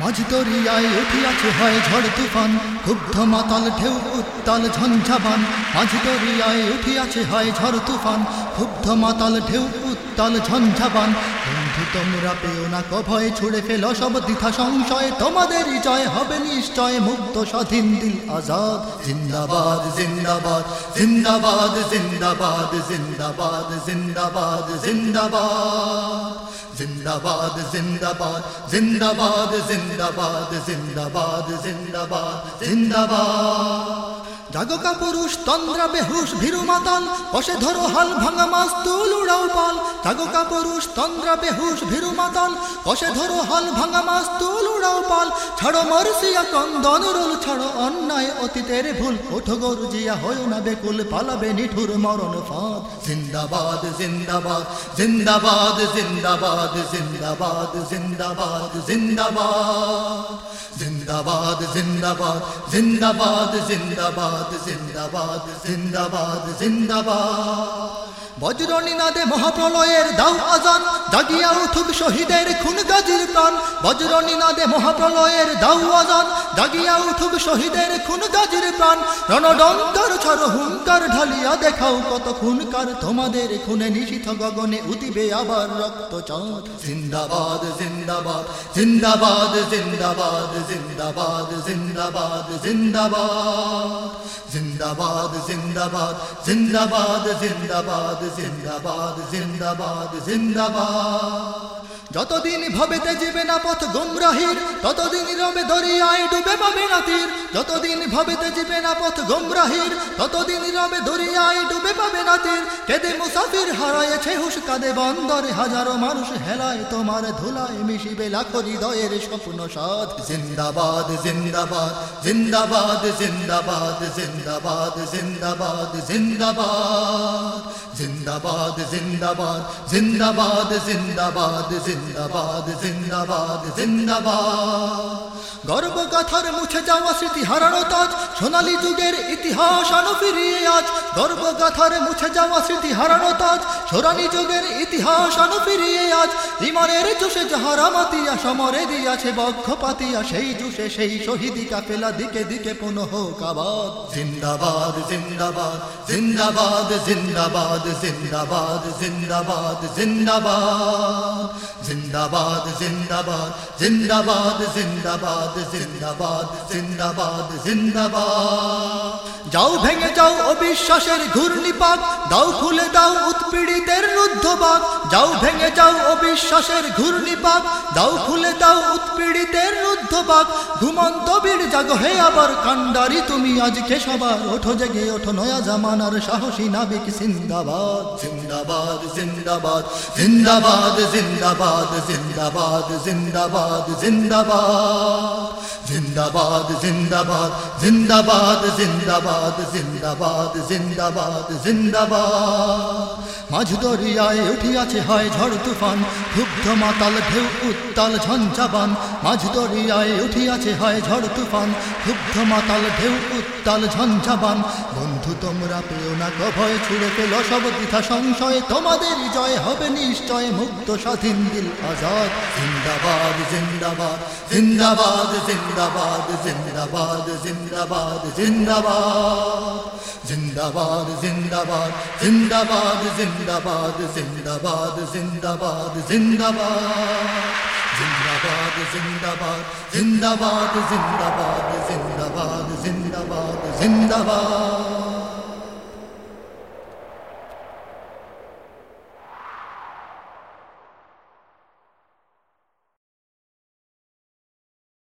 মাঝ দরিয়ায় উঠিয়াছে হয় ঝড় তুফান, ক্ষুব্ধ মাতাল ঢেউ, উত্তাল ঝঞ্ঝাবান। মাঝ দরিয়ায় উঠিয়াছে হয় ঝড় তুফান, ক্ষুব্ধ মাতাল ঢেউ, উত্তাল ঝঞ্ঝাবান। বন্ধু, তোমরা পেও না কভয়, ছুড়ে ফেল সব দ্বিধা সংশয়। তোমাদেরই জয় হবে নিশ্চয় মুক্ত স্বাধীন দিল আজাদ। জিন্দাবাদ জিন্দাবাদ জিন্দাবাদ জিন্দাবাদ জিন্দাবাদ জিন্দাবাদ জিন্দাবাদ। Zindabad, Zindabad, Zindabad, Zindabad, Zindabad, Zindabad, Zindabad. জাগকা পুরুষ, তন্দ্রা বেহুশ ভীরু মাতাল বসে ধরো হাল ভাঙা মাছ, তুল উড়াও পাল। জাগকা পুরুষ, তন্দ্রা বেহুশ ভীরু মাতাল বসে ধরো হাল ভাঙা মাছ, তুল উড়াও পাল। ছাড়ো মরসিয়া কন্দন রোল ছাড়ো অন্যায় অতীতের ভুল। ওঠো গরু জিয়া হয় না বেকুল, পালাবে নিঠুর মরণ ফাঁদ। জিন্দাবাদ জিন্দাবাদ জিন্দাবাদ জিন্দাবাদ জিন্দাবাদ জিন্দাবাদ জিন্দাবাদ। জিন্দাবাদ জিন্দাবাদ জিন্দাবাদ জিন্দাবাদ। জিন্দাবাদ জিন্দাবাদ জিন্দাবাদ বজ্রনী নাদে মহাপ্রলয়ের দাও আজান, জাগিয়া উঠুক শহীদের খুন গাজীর প্রাণ। বজ্রনী নাদে মহাপ্রলয়ের দাও আজান, জাগিয়া উঠুক শহীদের খুন গাজীর প্রাণ। রণডঙ্কার ছাড়ো হুঙ্কার ঢালিয়া দেখাও কত খুনকার তোমাদের খুনে নিশিথ গগনে উদিবে আবার রক্ত চাঁদ জিন্দাবাদ জিন্দাবাদ জিন্দাবাদ জিন্দাবাদ জিন্দাবাদ জিন্দাবাদ জিন্দাবাদ। জিন্দাবাদ জিন্দাবাদ জিন্দাবাদ জিন্দাবাদ জিন্দাবাদ জিন্দাবাদ জিন্দাবাদ। যতদিন ভবেতে যাবে না পথ গুমরাহির ততদিন রবে দরিয়ায় ডুবে পাবে না তীর যতদিন ভবেতে যাবে না পথ গুমরাহির ততদিন রবে দরিয়ায় ডুবে পাবে না তীর কেদে মুসাফির হারায়েছে হুশ কাদে বন্দরে হাজারো মানুষ হেলায় তোমার ধুলায় মিশিবে লাখো হৃদয়ের স্বপ্ন সাধ জিন্দাবাদ জিন্দাবাদ জিন্দাবাদ জিন্দাবাদ জিন্দাবাদ জিন্দাবাদ জিন্দাবাদ জিন্দাবাদ জিন্দাবাদ জিন্দাবাদ জিন্দাবাদ জিন্দাবাদ জিন্দাবাদ জিন্দাবাদ গর্বগাথার মুছে যাওয়া স্মৃতি হারানো তাজ, সোনালী যুগের ইতিহাস আনো ফিরিয়ে আজ। গর্বগাথার মুছে যাওয়া স্মৃতি হারানো তাজ, সোনালী যুগের ইতিহাস আনো ফিরিয়ে আজ। ইমানের জোশে যাহারা মাতিয়া, সমরে দিয়াছে বক্ষ পাতিয়া, সেই জুসে সেই শহীদি কাফেলা দিকে দিকে পুনঃ কাবাদ জিন্দাবাদ জিন্দাবাদ জিন্দাবাদ জিন্দাবাদ জিন্দাবাদ জিন্দাবাদ জিন্দাবাদ। জিন্দাবাদ জিন্দাবাদ জিন্দাবাদ জিন্দাবাদ জিন্দাবাদ জিন্দাবাদ জিন্দাবাদ। যাও ভেঙে যাও অবিশ্বাসের ঘূর্ণিপাত, দাও খুলে দাও উৎপীড়িতের রুদ্ধবাগ যাও ভেঙে যাও অবিশ্বাসের ঘূর্ণিপাক দাও খুলে দাও উৎপীড়িতের রুদ্ধবাগ ঘুমন্ত বীর জাগো হে আবার কান্ডারি তুমি আজকে সবার ওঠো জেগে ওঠো নয়া জামানার সাহসী নাবিক জিন্দাবাদ জিন্দাবাদ জিন্দাবাদ জিন্দাবাদ জিন্দাবাদ জিন্দাবাদ জিন্দাবাদ জিন্দাবাদ জিন্দাবাদ জিন্দাবাদ জিন্দাবাদ জিন্দাবাদ জিন্দাবাদ জিন্দাবাদ জিন্দাবাদ মাঝ দরিয়ায় উঠিয়াছে, হয় ঝড় তুফান। ক্ষুব্ধ মাতাল ঢেউ, উত্তাল ঝঞ্ঝাবান। মাঝ দরিয়ায় উঠিয়াছে, হয় ঝড় তুফান। ক্ষুব্ধ মাতাল ঢেউ, উত্তাল ঝঞ্ঝাবান। বন্ধু, তোমরা পেও না কভয় ছুড়ে পেল সব দ্বিধা সংশয়। তোমাদের জয় হবে নিশ্চয় মুক্ত স্বাধীন দিল আজাদ। জিন্দাবাদ জিন্দাবাদ জিন্দাবাদ জিন্দাবাদ জিন্দাবাদ জিন্দাবাদ জিন্দাবাদ। জিন্দাবাদ জিন্দাবাদ জিন্দাবাদ জিন্দাবাদ জিন্দাবাদ। zindabad, zindabad, zindabad. Zindabad, zindabad, zindabad, zindabad, zindabad, zindabad, zindabad.